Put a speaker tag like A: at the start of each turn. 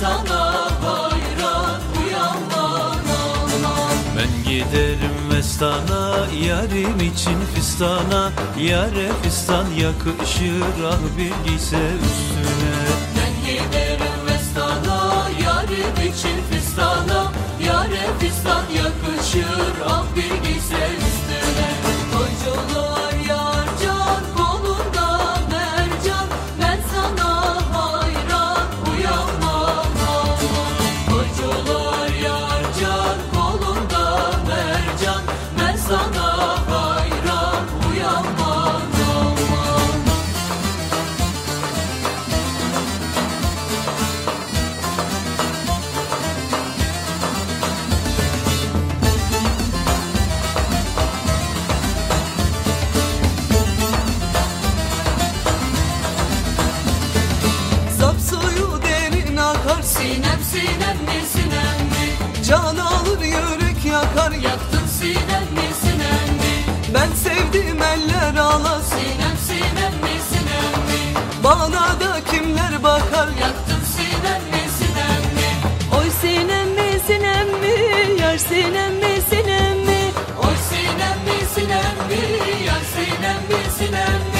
A: sana hayran uyanmam aman
B: Ben giderim Vestana Yarim için fistana. Yare fistan yakışır Ah bir giyse üstüne
A: Sinem mi sinem mi?
C: Can alır yürek yakar.
A: Yaktın sinem mi sinem mi?
C: Ben sevdiğim eller ağlar.
A: Sinem sinem mi sinem mi?
C: Bana da kimler bakar?
A: Yaktın sinem mi sinem mi?
D: Oy sinem mi sinem mi? Yar sinem mi sinem mi?
A: Oy sinem mi sinem mi? Yar sinem mi sinem mi